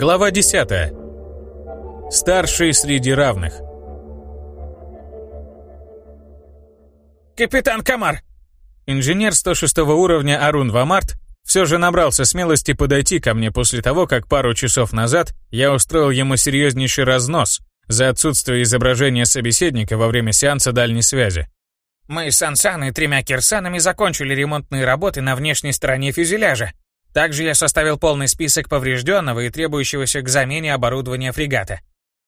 Глава 10. Старший среди равных. «Капитан Камар!» Инженер 106 уровня Арун Вамарт все же набрался смелости подойти ко мне после того, как пару часов назад я устроил ему серьезнейший разнос за отсутствие изображения собеседника во время сеанса дальней связи. «Мы с Сансан и тремя кирсанами закончили ремонтные работы на внешней стороне фюзеляжа. Также я составил полный список поврежденного и требующегося к замене оборудования фрегата.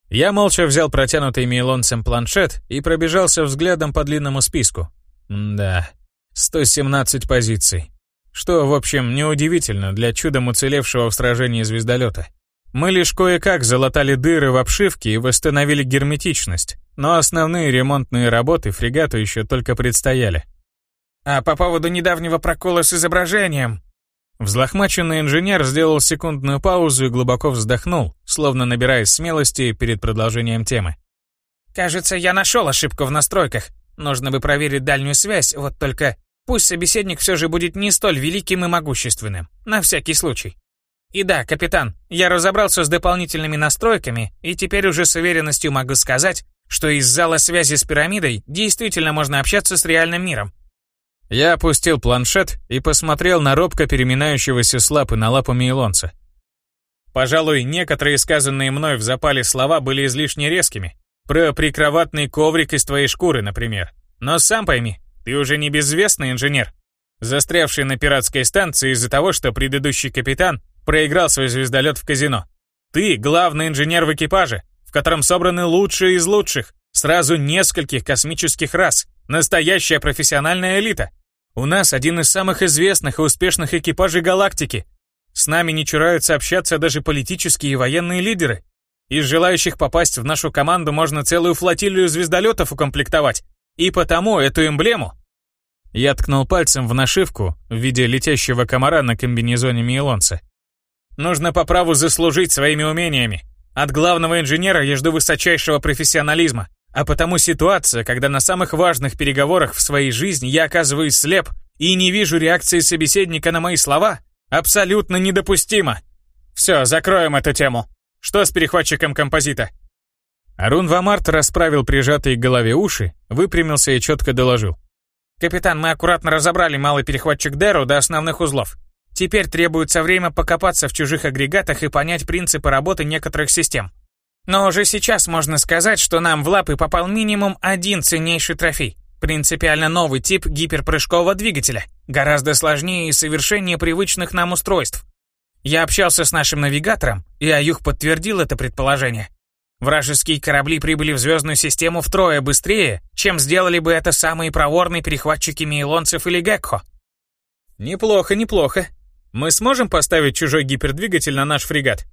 Я молча взял протянутый Мейлонцем планшет и пробежался взглядом по длинному списку. да, 117 позиций. Что, в общем, неудивительно для чудом уцелевшего в сражении звездолета. Мы лишь кое-как залатали дыры в обшивке и восстановили герметичность, но основные ремонтные работы фрегату еще только предстояли. А по поводу недавнего прокола с изображением, Взлохмаченный инженер сделал секундную паузу и глубоко вздохнул, словно набираясь смелости перед продолжением темы. «Кажется, я нашел ошибку в настройках. Нужно бы проверить дальнюю связь, вот только пусть собеседник все же будет не столь великим и могущественным, на всякий случай. И да, капитан, я разобрался с дополнительными настройками, и теперь уже с уверенностью могу сказать, что из зала связи с пирамидой действительно можно общаться с реальным миром. Я опустил планшет и посмотрел на робко переминающегося с лапы на лапу Мейлонца. Пожалуй, некоторые сказанные мной в запале слова были излишне резкими. Про прикроватный коврик из твоей шкуры, например. Но сам пойми, ты уже не безвестный инженер, застрявший на пиратской станции из-за того, что предыдущий капитан проиграл свой звездолет в казино. Ты главный инженер в экипаже, в котором собраны лучшие из лучших, сразу нескольких космических рас, настоящая профессиональная элита. У нас один из самых известных и успешных экипажей галактики. С нами не чураются общаться даже политические и военные лидеры. Из желающих попасть в нашу команду можно целую флотилию звездолетов укомплектовать. И потому эту эмблему... Я ткнул пальцем в нашивку в виде летящего комара на комбинезоне Мейлонца. Нужно по праву заслужить своими умениями. От главного инженера я жду высочайшего профессионализма. А потому ситуация, когда на самых важных переговорах в своей жизни я оказываюсь слеп и не вижу реакции собеседника на мои слова, абсолютно недопустима. Все, закроем эту тему. Что с перехватчиком композита? Арун Вамарт расправил прижатые к голове уши, выпрямился и четко доложил. «Капитан, мы аккуратно разобрали малый перехватчик Дэру до основных узлов. Теперь требуется время покопаться в чужих агрегатах и понять принципы работы некоторых систем. Но уже сейчас можно сказать, что нам в лапы попал минимум один ценнейший трофей. Принципиально новый тип гиперпрыжкового двигателя, гораздо сложнее и совершеннее привычных нам устройств. Я общался с нашим навигатором, и Аюх подтвердил это предположение. Вражеские корабли прибыли в звездную систему втрое быстрее, чем сделали бы это самые проворные перехватчики мейлонцев или гекхо. Неплохо, неплохо. Мы сможем поставить чужой гипердвигатель на наш фрегат?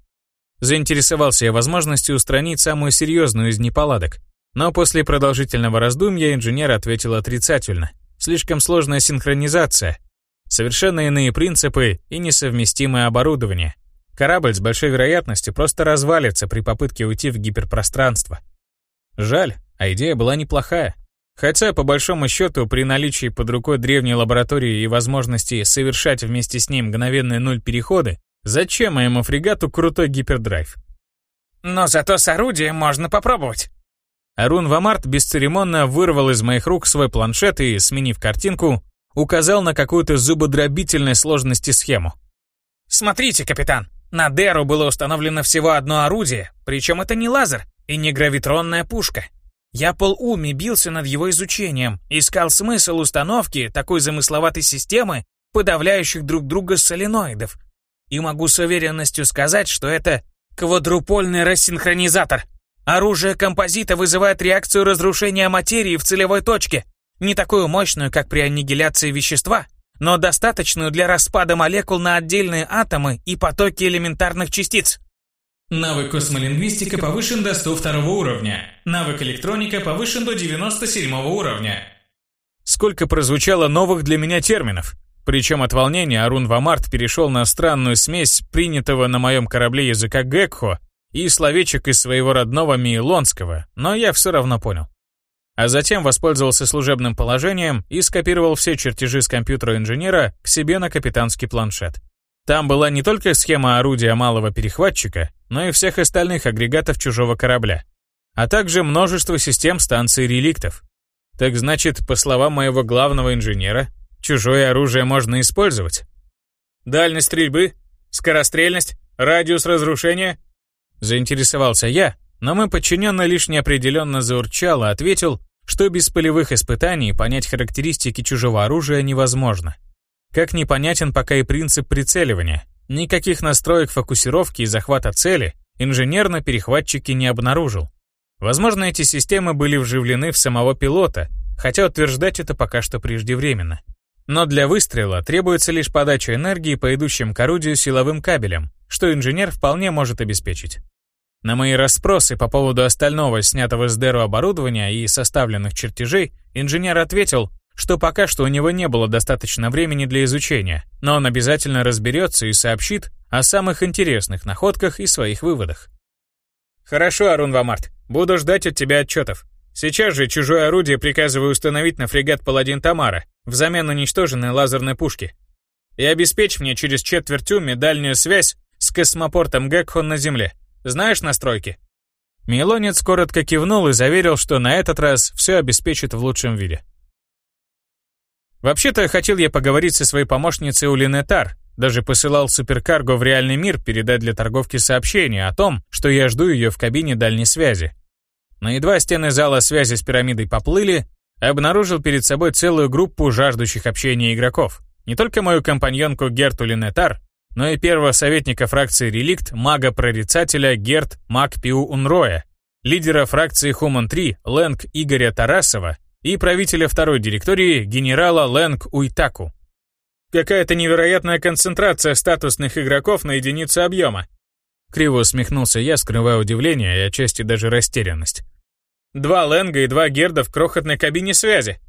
Заинтересовался я возможностью устранить самую серьезную из неполадок. Но после продолжительного раздумья инженер ответил отрицательно. Слишком сложная синхронизация, совершенно иные принципы и несовместимое оборудование. Корабль с большой вероятностью просто развалится при попытке уйти в гиперпространство. Жаль, а идея была неплохая. Хотя, по большому счету, при наличии под рукой древней лаборатории и возможности совершать вместе с ней мгновенные нуль переходы, Зачем моему фрегату крутой гипердрайв? Но зато с орудием можно попробовать. Арун Вамарт бесцеремонно вырвал из моих рук свой планшет и, сменив картинку, указал на какую-то зубодробительной сложности схему. «Смотрите, капитан, на Деру было установлено всего одно орудие, причем это не лазер и не гравитронная пушка. Я полуми бился над его изучением, искал смысл установки такой замысловатой системы, подавляющих друг друга соленоидов, и могу с уверенностью сказать, что это квадрупольный рассинхронизатор. Оружие композита вызывает реакцию разрушения материи в целевой точке, не такую мощную, как при аннигиляции вещества, но достаточную для распада молекул на отдельные атомы и потоки элементарных частиц. Навык космолингвистика повышен до 102 уровня. Навык электроника повышен до 97 уровня. Сколько прозвучало новых для меня терминов. Причем от волнения Арун Вамарт перешел на странную смесь принятого на моем корабле языка Гекхо и словечек из своего родного Мейлонского, но я все равно понял. А затем воспользовался служебным положением и скопировал все чертежи с компьютера инженера к себе на капитанский планшет. Там была не только схема орудия малого перехватчика, но и всех остальных агрегатов чужого корабля, а также множество систем станций реликтов. Так значит, по словам моего главного инженера, чужое оружие можно использовать? Дальность стрельбы? Скорострельность? Радиус разрушения? Заинтересовался я, но мой подчиненный лишь неопределенно заурчал и ответил, что без полевых испытаний понять характеристики чужого оружия невозможно. Как непонятен пока и принцип прицеливания. Никаких настроек фокусировки и захвата цели инженер на перехватчике не обнаружил. Возможно, эти системы были вживлены в самого пилота, хотя утверждать это пока что преждевременно. Но для выстрела требуется лишь подача энергии по идущим к орудию силовым кабелям, что инженер вполне может обеспечить. На мои расспросы по поводу остального снятого с Деру оборудования и составленных чертежей, инженер ответил, что пока что у него не было достаточно времени для изучения, но он обязательно разберется и сообщит о самых интересных находках и своих выводах. «Хорошо, Арун Вамарт, буду ждать от тебя отчетов. Сейчас же чужое орудие приказываю установить на фрегат «Паладин Тамара» взамен уничтоженной лазерной пушки. И обеспечь мне через четверть уме дальнюю связь с космопортом Гекхон на Земле. Знаешь настройки?» Милонец коротко кивнул и заверил, что на этот раз все обеспечит в лучшем виде. Вообще-то хотел я поговорить со своей помощницей Улинетар, даже посылал суперкарго в реальный мир передать для торговки сообщение о том, что я жду ее в кабине дальней связи. Но едва стены зала связи с пирамидой поплыли, обнаружил перед собой целую группу жаждущих общения игроков. Не только мою компаньонку Герту Линетар, но и первого советника фракции Реликт, мага-прорицателя Герт Маг Пиу Унроя, лидера фракции Хуман 3 Лэнг Игоря Тарасова и правителя второй директории генерала Лэнг Уйтаку. Какая-то невероятная концентрация статусных игроков на единицу объема. Криво усмехнулся я, скрывая удивление и отчасти даже растерянность. Два Лэнга и два Герда в крохотной кабине связи.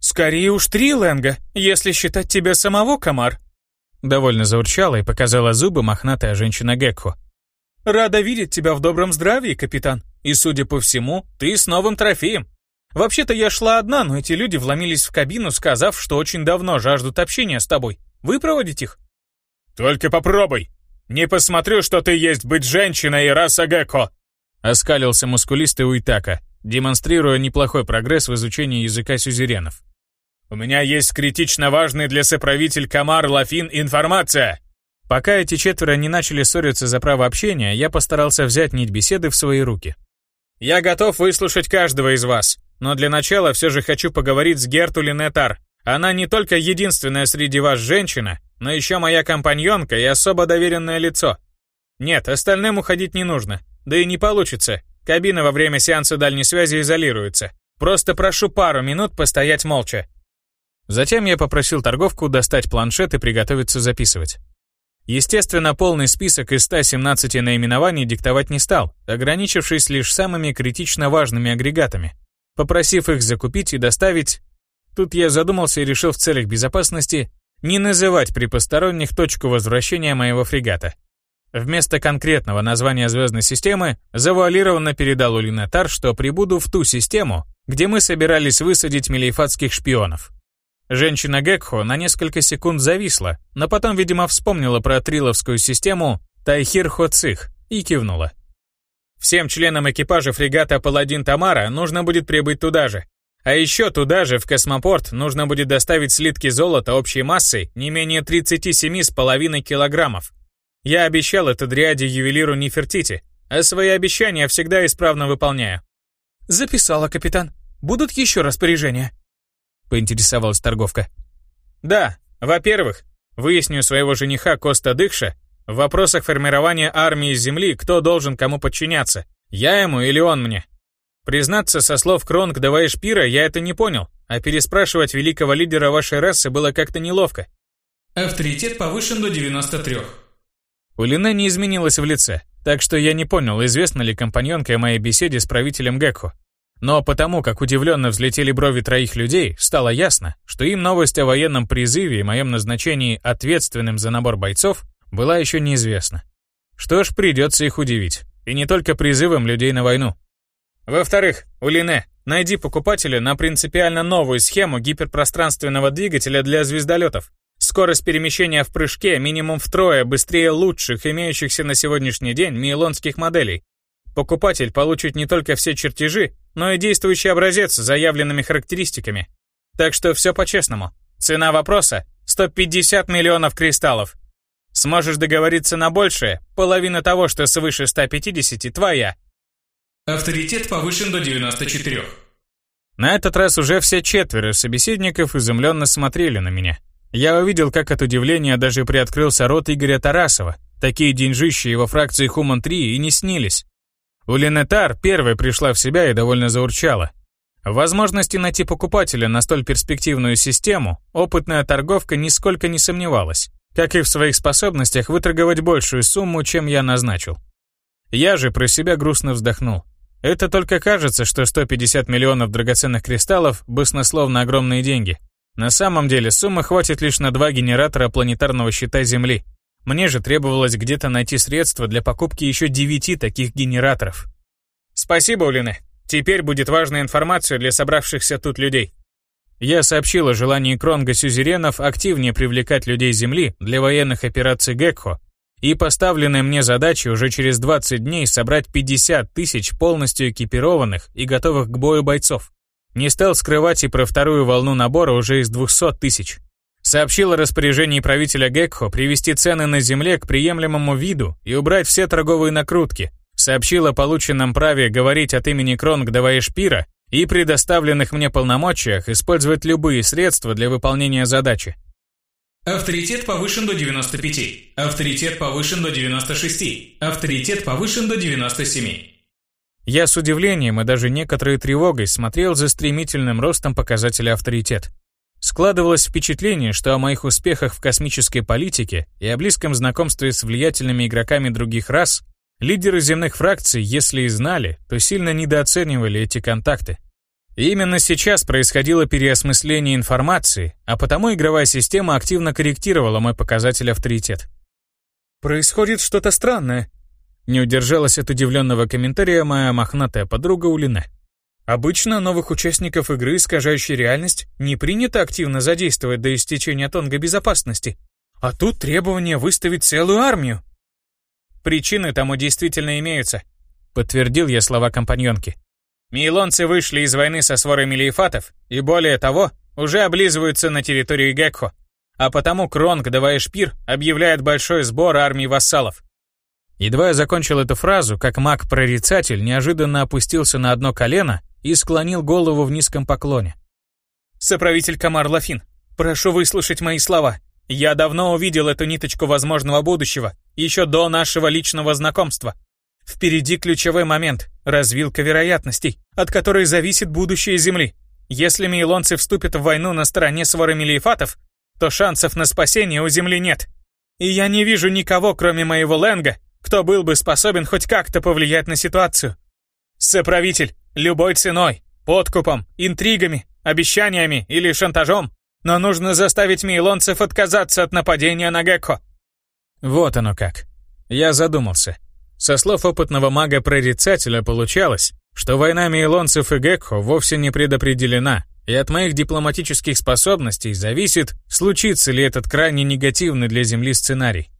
«Скорее уж три Лэнга, если считать тебя самого, Комар!» Довольно заурчала и показала зубы мохнатая женщина Гекхо. «Рада видеть тебя в добром здравии, капитан. И, судя по всему, ты с новым трофеем. Вообще-то я шла одна, но эти люди вломились в кабину, сказав, что очень давно жаждут общения с тобой. Выпроводить их? Только попробуй. Не посмотрю, что ты есть быть женщиной и раса Гекко. Оскалился мускулистый Уитака, демонстрируя неплохой прогресс в изучении языка сюзеренов. У меня есть критично важный для соправитель Камар Лафин информация. Пока эти четверо не начали ссориться за право общения, я постарался взять нить беседы в свои руки. Я готов выслушать каждого из вас, но для начала все же хочу поговорить с Герту Линетар. Она не только единственная среди вас женщина, но еще моя компаньонка и особо доверенное лицо. Нет, остальным уходить не нужно. Да и не получится. Кабина во время сеанса дальней связи изолируется. Просто прошу пару минут постоять молча. Затем я попросил торговку достать планшет и приготовиться записывать. Естественно, полный список из 117 наименований диктовать не стал, ограничившись лишь самыми критично важными агрегатами, попросив их закупить и доставить. Тут я задумался и решил в целях безопасности не называть при посторонних точку возвращения моего фрегата. Вместо конкретного названия звездной системы завуалированно передал Улинатар, что прибуду в ту систему, где мы собирались высадить мелейфатских шпионов. Женщина Гекхо на несколько секунд зависла, но потом, видимо, вспомнила про триловскую систему Тайхир Хоцих и кивнула. Всем членам экипажа фрегата «Паладин Тамара» нужно будет прибыть туда же. А еще туда же, в космопорт, нужно будет доставить слитки золота общей массой не менее 37,5 килограммов. Я обещал это дриаде ювелиру Нефертити, а свои обещания всегда исправно выполняю. «Записала, капитан. Будут еще распоряжения?» — поинтересовалась торговка. «Да. Во-первых, выясню своего жениха Коста Дыкша в вопросах формирования армии Земли, кто должен кому подчиняться, я ему или он мне. Признаться, со слов Кронг Давай Шпира я это не понял, а переспрашивать великого лидера вашей расы было как-то неловко. Авторитет повышен до 93. У Лине не изменилось в лице, так что я не понял, известно ли компаньонке о моей беседе с правителем Гекхо. Но потому, как удивленно взлетели брови троих людей, стало ясно, что им новость о военном призыве и моем назначении ответственным за набор бойцов была еще неизвестна. Что ж, придется их удивить. И не только призывом людей на войну. Во-вторых, Улине, найди покупателя на принципиально новую схему гиперпространственного двигателя для звездолетов. Скорость перемещения в прыжке минимум втрое быстрее лучших, имеющихся на сегодняшний день мейлонских моделей. Покупатель получит не только все чертежи, но и действующий образец с заявленными характеристиками. Так что все по-честному. Цена вопроса – 150 миллионов кристаллов. Сможешь договориться на большее, половина того, что свыше 150, твоя. Авторитет повышен до 94. На этот раз уже все четверо собеседников изумленно смотрели на меня. Я увидел, как от удивления даже приоткрылся рот Игоря Тарасова. Такие деньжищи его фракции Хуман-3 и не снились. У Ленетар первой пришла в себя и довольно заурчала. Возможности найти покупателя на столь перспективную систему опытная торговка нисколько не сомневалась, как и в своих способностях выторговать большую сумму, чем я назначил. Я же про себя грустно вздохнул. Это только кажется, что 150 миллионов драгоценных кристаллов – баснословно огромные деньги. На самом деле суммы хватит лишь на два генератора планетарного щита Земли. Мне же требовалось где-то найти средства для покупки еще девяти таких генераторов. Спасибо, Улине. Теперь будет важная информация для собравшихся тут людей. Я сообщил о желании Кронга Сюзеренов активнее привлекать людей Земли для военных операций Гекхо и поставленной мне задачей уже через 20 дней собрать 50 тысяч полностью экипированных и готовых к бою бойцов. Не стал скрывать и про вторую волну набора уже из 200 тысяч. Сообщил о распоряжении правителя Гекхо привести цены на земле к приемлемому виду и убрать все торговые накрутки. Сообщил о полученном праве говорить от имени Кронгдова Эшпира и предоставленных мне полномочиях использовать любые средства для выполнения задачи. Авторитет повышен до 95. Авторитет повышен до 96. Авторитет повышен до 97. Я с удивлением и даже некоторой тревогой смотрел за стремительным ростом показателя авторитет. Складывалось впечатление, что о моих успехах в космической политике и о близком знакомстве с влиятельными игроками других рас лидеры земных фракций, если и знали, то сильно недооценивали эти контакты. Именно сейчас происходило переосмысление информации, а потому игровая система активно корректировала мой показатель авторитет. «Происходит что-то странное», не удержалась от удивленного комментария моя мохнатая подруга Улина. Обычно новых участников игры, искажающей реальность, не принято активно задействовать до истечения тонга безопасности. А тут требование выставить целую армию. Причины тому действительно имеются, подтвердил я слова компаньонки. Мейлонцы вышли из войны со сворой мелиефатов и, более того, уже облизываются на территории Гекхо. А потому Кронг, давая шпир, объявляет большой сбор армий вассалов. Едва я закончил эту фразу, как маг-прорицатель неожиданно опустился на одно колено и склонил голову в низком поклоне. «Соправитель Камар Лафин, прошу выслушать мои слова. Я давно увидел эту ниточку возможного будущего, еще до нашего личного знакомства. Впереди ключевой момент — развилка вероятностей, от которой зависит будущее Земли. Если мейлонцы вступят в войну на стороне мелиефатов, то шансов на спасение у Земли нет. И я не вижу никого, кроме моего Ленга, кто был бы способен хоть как-то повлиять на ситуацию. Соправитель, любой ценой, подкупом, интригами, обещаниями или шантажом, но нужно заставить мейлонцев отказаться от нападения на Гекко. Вот оно как. Я задумался. Со слов опытного мага-прорицателя получалось, что война мейлонцев и Гекко вовсе не предопределена, и от моих дипломатических способностей зависит, случится ли этот крайне негативный для Земли сценарий.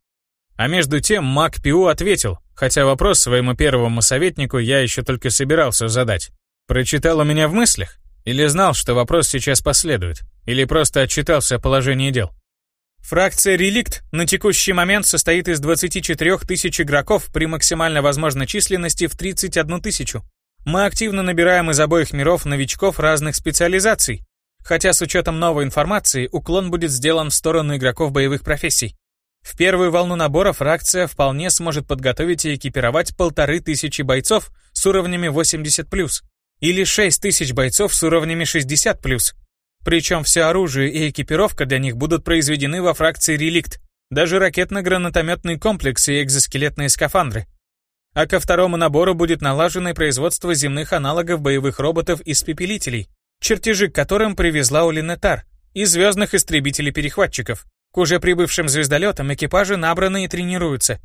А между тем маг Пиу ответил, хотя вопрос своему первому советнику я еще только собирался задать. Прочитал у меня в мыслях? Или знал, что вопрос сейчас последует? Или просто отчитался о положении дел? Фракция «Реликт» на текущий момент состоит из 24 тысяч игроков при максимально возможной численности в 31 тысячу. Мы активно набираем из обоих миров новичков разных специализаций, хотя с учетом новой информации уклон будет сделан в сторону игроков боевых профессий. В первую волну набора фракция вполне сможет подготовить и экипировать полторы тысячи бойцов с уровнями 80+, или 6 тысяч бойцов с уровнями 60+. Причем все оружие и экипировка для них будут произведены во фракции «Реликт», даже ракетно-гранатометный комплекс и экзоскелетные скафандры. А ко второму набору будет налажено производство земных аналогов боевых роботов-испепелителей, чертежи к которым привезла Улинетар, и звездных истребителей-перехватчиков. К уже прибывшим звездолетам экипажи набраны и тренируются.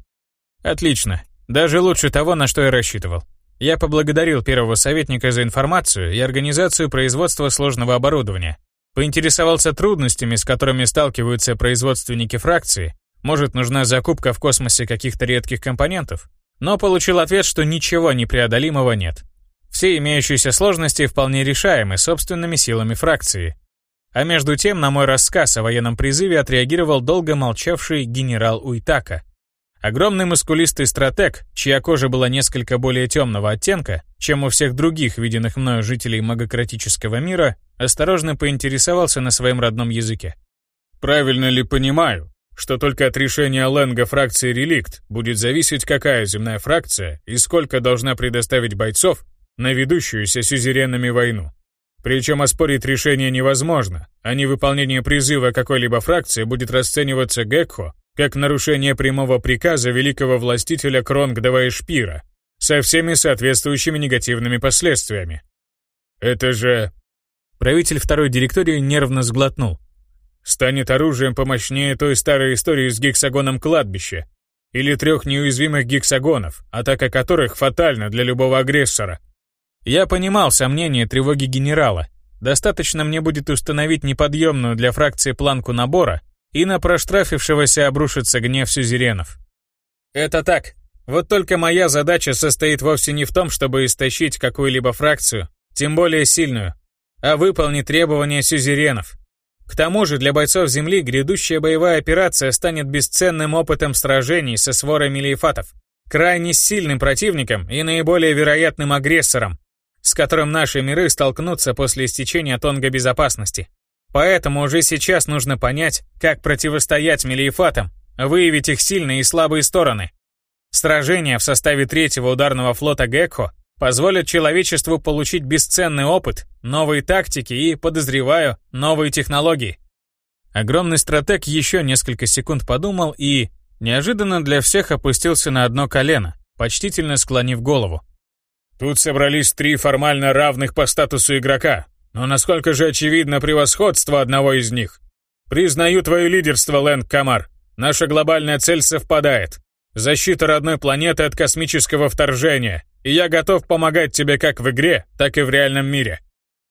Отлично. Даже лучше того, на что я рассчитывал. Я поблагодарил первого советника за информацию и организацию производства сложного оборудования. Поинтересовался трудностями, с которыми сталкиваются производственники фракции. Может, нужна закупка в космосе каких-то редких компонентов? Но получил ответ, что ничего непреодолимого нет. Все имеющиеся сложности вполне решаемы собственными силами фракции. А между тем на мой рассказ о военном призыве отреагировал долго молчавший генерал Уитака. Огромный мускулистый стратег, чья кожа была несколько более темного оттенка, чем у всех других виденных мною жителей магократического мира, осторожно поинтересовался на своем родном языке. «Правильно ли понимаю, что только от решения Ленга фракции «Реликт» будет зависеть, какая земная фракция и сколько должна предоставить бойцов на ведущуюся сюзеренами войну?» Причем оспорить решение невозможно, а невыполнение призыва какой-либо фракции будет расцениваться Гекхо как нарушение прямого приказа великого властителя Кронгдова и Шпира со всеми соответствующими негативными последствиями. Это же... Правитель второй директории нервно сглотнул. Станет оружием помощнее той старой истории с гексагоном кладбища или трех неуязвимых гексагонов, атака которых фатальна для любого агрессора. Я понимал сомнения тревоги генерала. Достаточно мне будет установить неподъемную для фракции планку набора, и на проштрафившегося обрушится гнев сюзеренов. Это так. Вот только моя задача состоит вовсе не в том, чтобы истощить какую-либо фракцию, тем более сильную, а выполнить требования сюзеренов. К тому же для бойцов Земли грядущая боевая операция станет бесценным опытом сражений со сворой мелиефатов, крайне сильным противником и наиболее вероятным агрессором, с которым наши миры столкнутся после истечения тонга безопасности. Поэтому уже сейчас нужно понять, как противостоять Мелиефатам, выявить их сильные и слабые стороны. Сражения в составе третьего ударного флота Гекхо позволят человечеству получить бесценный опыт, новые тактики и, подозреваю, новые технологии. Огромный стратег еще несколько секунд подумал и, неожиданно для всех опустился на одно колено, почтительно склонив голову. Тут собрались три формально равных по статусу игрока, но насколько же очевидно превосходство одного из них? Признаю твое лидерство, Лэнг Камар. Наша глобальная цель совпадает. Защита родной планеты от космического вторжения, и я готов помогать тебе как в игре, так и в реальном мире.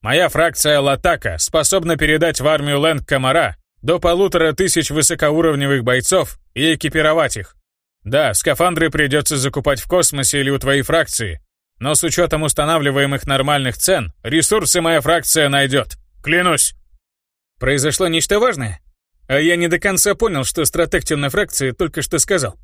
Моя фракция Латака способна передать в армию Лэнг Камара до полутора тысяч высокоуровневых бойцов и экипировать их. Да, скафандры придется закупать в космосе или у твоей фракции, но с учетом устанавливаемых нормальных цен, ресурсы моя фракция найдет. Клянусь. Произошло нечто важное? А я не до конца понял, что стратег темной фракции только что сказал.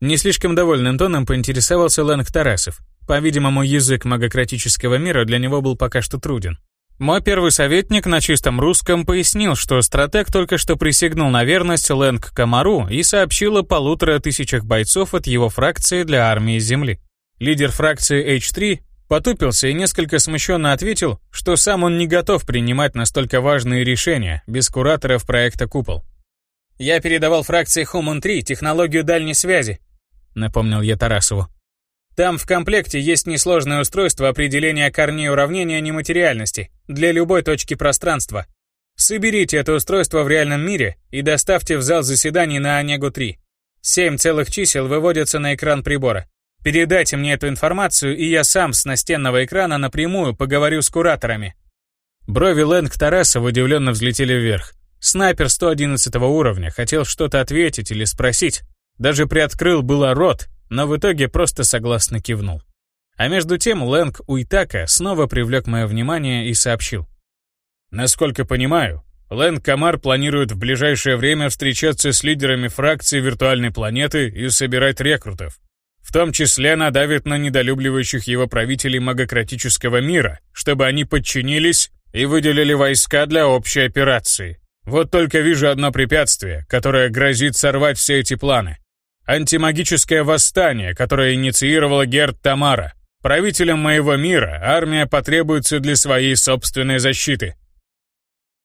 Не слишком довольным тоном поинтересовался Лэнг Тарасов. По-видимому, язык магократического мира для него был пока что труден. Мой первый советник на чистом русском пояснил, что стратег только что присягнул на верность Лэнг Камару и сообщил о полутора тысячах бойцов от его фракции для армии Земли. Лидер фракции H3 потупился и несколько смущенно ответил, что сам он не готов принимать настолько важные решения без кураторов проекта «Купол». «Я передавал фракции Human-3 технологию дальней связи», — напомнил я Тарасову. «Там в комплекте есть несложное устройство определения корней уравнения нематериальности для любой точки пространства. Соберите это устройство в реальном мире и доставьте в зал заседаний на Онегу-3. Семь целых чисел выводятся на экран прибора. Передайте мне эту информацию, и я сам с настенного экрана напрямую поговорю с кураторами». Брови Лэнг Тарасова удивленно взлетели вверх. Снайпер 111 уровня хотел что-то ответить или спросить. Даже приоткрыл было рот, но в итоге просто согласно кивнул. А между тем Лэнг Уитака снова привлек мое внимание и сообщил. Насколько понимаю, Лэнг Камар планирует в ближайшее время встречаться с лидерами фракции виртуальной планеты и собирать рекрутов. В том числе надавит на недолюбливающих его правителей магократического мира, чтобы они подчинились и выделили войска для общей операции. Вот только вижу одно препятствие, которое грозит сорвать все эти планы. Антимагическое восстание, которое инициировала Герд Тамара. Правителям моего мира армия потребуется для своей собственной защиты.